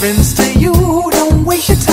friends to you. Don't waste your time.